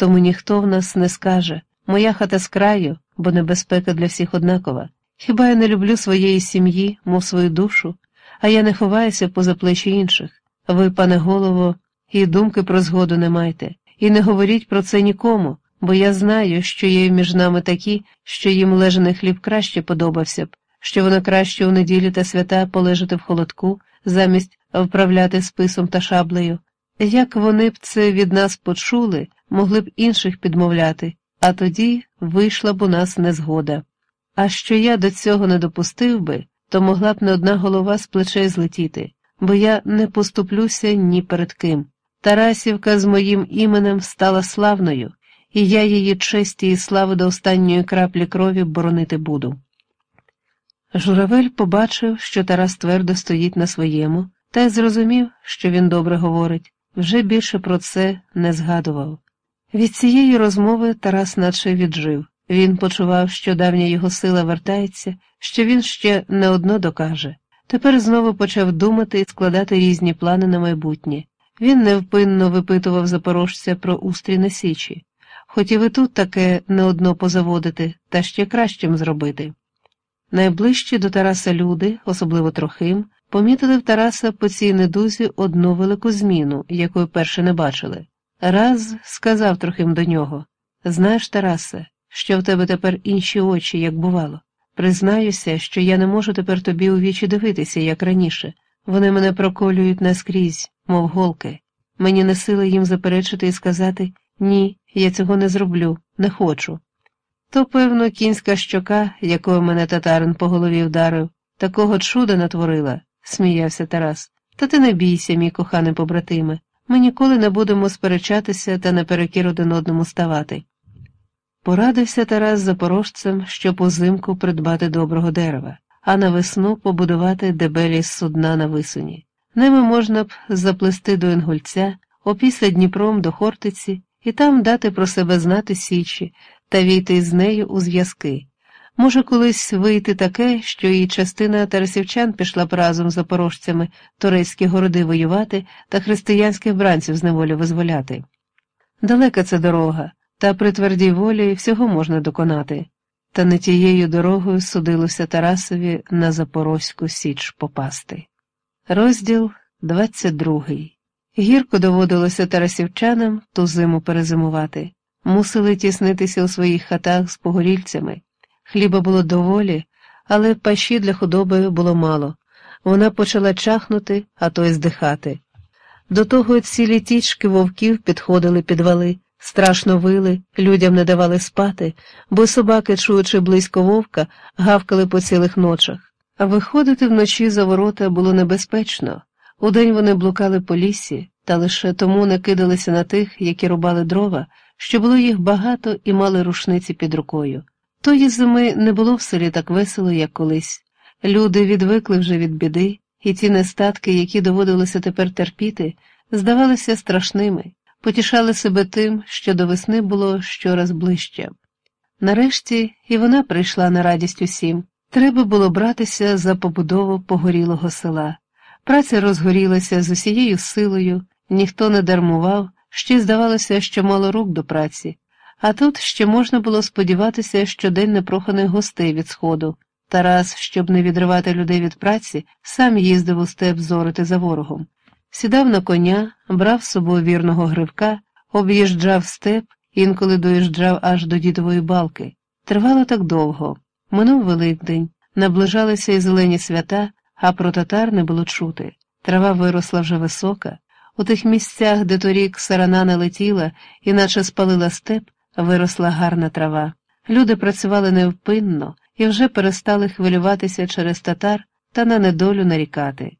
тому ніхто в нас не скаже моя хата з краю, бо небезпека для всіх однакова. Хіба я не люблю своєї сім'ї, мов свою душу, а я не ховаюся поза плечі інших. Ви, пане голово, і думки про згоду не майте, і не говоріть про це нікому, бо я знаю, що є між нами такі, що їм лежаний хліб краще подобався б, що воно краще у неділі та свята полежати в холодку, замість вправляти списом та шаблею. Як вони б це від нас почули, могли б інших підмовляти, а тоді вийшла б у нас незгода. А що я до цього не допустив би, то могла б не одна голова з плечей злетіти, бо я не поступлюся ні перед ким. Тарасівка з моїм іменем стала славною, і я її честі і слави до останньої краплі крові боронити буду. Журавель побачив, що Тарас твердо стоїть на своєму, та й зрозумів, що він добре говорить, вже більше про це не згадував. Від цієї розмови Тарас наче віджив. Він почував, що давня його сила вертається, що він ще не одно докаже. Тепер знову почав думати і складати різні плани на майбутнє. Він невпинно випитував запорожця про устрій на січі. Хотів і тут таке не одно позаводити, та ще кращим зробити. Найближчі до Тараса люди, особливо Трохим, помітили в Тараса по цій недузі одну велику зміну, якої перше не бачили. Раз сказав Трохим до нього Знаєш, Тарасе, що в тебе тепер інші очі, як бувало. Признаюся, що я не можу тепер тобі у вічі дивитися, як раніше. Вони мене проколюють наскрізь, мов голки. Мені не сила їм заперечити і сказати ні, я цього не зроблю, не хочу. То, певно, кінська щока, якою мене татарин по голові вдарив, такого чуда натворила, сміявся Тарас. Та ти не бійся, мій коханий побратиме. Ми ніколи не будемо сперечатися та наперекір один одному ставати. Порадився Тарас запорожцем, щоб узимку придбати доброго дерева, а на весну побудувати дебелі судна на висуні. Ними можна б заплести до Інгульця, опісля Дніпром до Хортиці і там дати про себе знати Січі та війти з нею у зв'язки. Може, колись вийти таке, що і частина тарасівчан пішла б разом з запорожцями турецькі городи воювати та християнських бранців з неволі визволяти. Далека це дорога, та при твердій волі всього можна доконати. Та не тією дорогою судилося Тарасові на Запорозьку Січ попасти. Розділ 22 Гірко доводилося тарасівчанам ту зиму перезимувати, мусили тіснитися у своїх хатах з погорільцями. Хліба було доволі, але пащі для худоби було мало. Вона почала чахнути, а то й здихати. До того цілі тічки вовків підходили підвали, страшно вили, людям не давали спати, бо собаки, чуючи близько вовка, гавкали по цілих ночах. А виходити вночі за ворота було небезпечно. Удень вони блукали по лісі, та лише тому не кидалися на тих, які рубали дрова, що було їх багато і мали рушниці під рукою. Тої зими не було в селі так весело, як колись. Люди відвикли вже від біди, і ті нестатки, які доводилося тепер терпіти, здавалися страшними, потішали себе тим, що до весни було щораз ближче. Нарешті і вона прийшла на радість усім. Треба було братися за побудову погорілого села. Праця розгорілася з усією силою, ніхто не дармував, ще здавалося, що мало рук до праці. А тут ще можна було сподіватися щодень непроханих гостей від сходу. Тарас, щоб не відривати людей від праці, сам їздив у степ зорити за ворогом. Сідав на коня, брав з собою вірного гривка, об'їжджав степ, інколи доїжджав аж до дідової балки. Тривало так довго. Минув Великдень, наближалися й зелені свята, а про татар не було чути. Трава виросла вже висока. У тих місцях, де торік сарана не летіла, іначе спалила степ, виросла гарна трава. Люди працювали невпинно і вже перестали хвилюватися через татар та на недолю нарікати.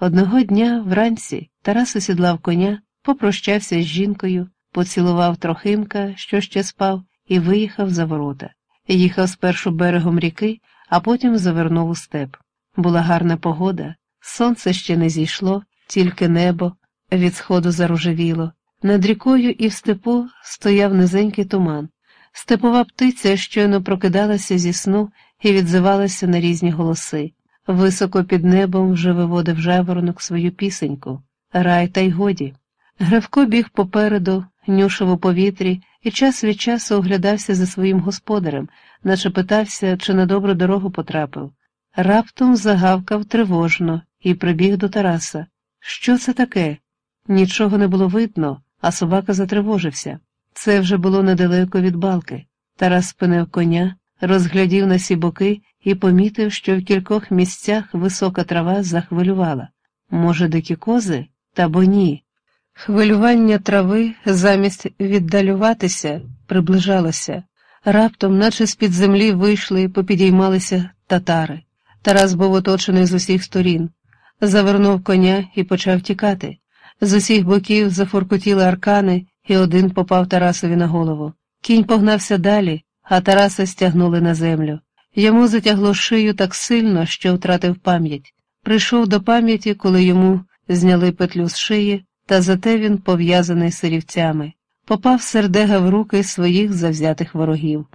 Одного дня вранці Тарас осідлав коня, попрощався з жінкою, поцілував трохимка, що ще спав, і виїхав за ворота. Їхав спершу берегом ріки, а потім завернув у степ. Була гарна погода, сонце ще не зійшло, тільки небо від сходу заружевіло. Над рікою і в степу стояв низенький туман. Степова птиця щойно прокидалася зі сну і відзивалася на різні голоси. Високо під небом вже виводив жаворонок свою пісеньку, рай та й годі. Гравко біг попереду, нюшив у повітрі і час від часу оглядався за своїм господарем, наче питався, чи на добру дорогу потрапив. Раптом загавкав тривожно і прибіг до Тараса. Що це таке? Нічого не було видно, а собака затривожився. Це вже було недалеко від балки. Тарас спинив коня, розглядів на сі боки і помітив, що в кількох місцях висока трава захвилювала. Може, дикі кози? Та бо ні. Хвилювання трави замість віддалюватися приближалося. Раптом, наче з-під землі вийшли і попідіймалися татари. Тарас був оточений з усіх сторін, завернув коня і почав тікати. З усіх боків зафуркотіли аркани, і один попав Тарасові на голову. Кінь погнався далі, а Тараса стягнули на землю. Йому затягло шию так сильно, що втратив пам'ять. Прийшов до пам'яті, коли йому зняли петлю з шиї, та зате він пов'язаний сирівцями. Попав сердега в руки своїх завзятих ворогів.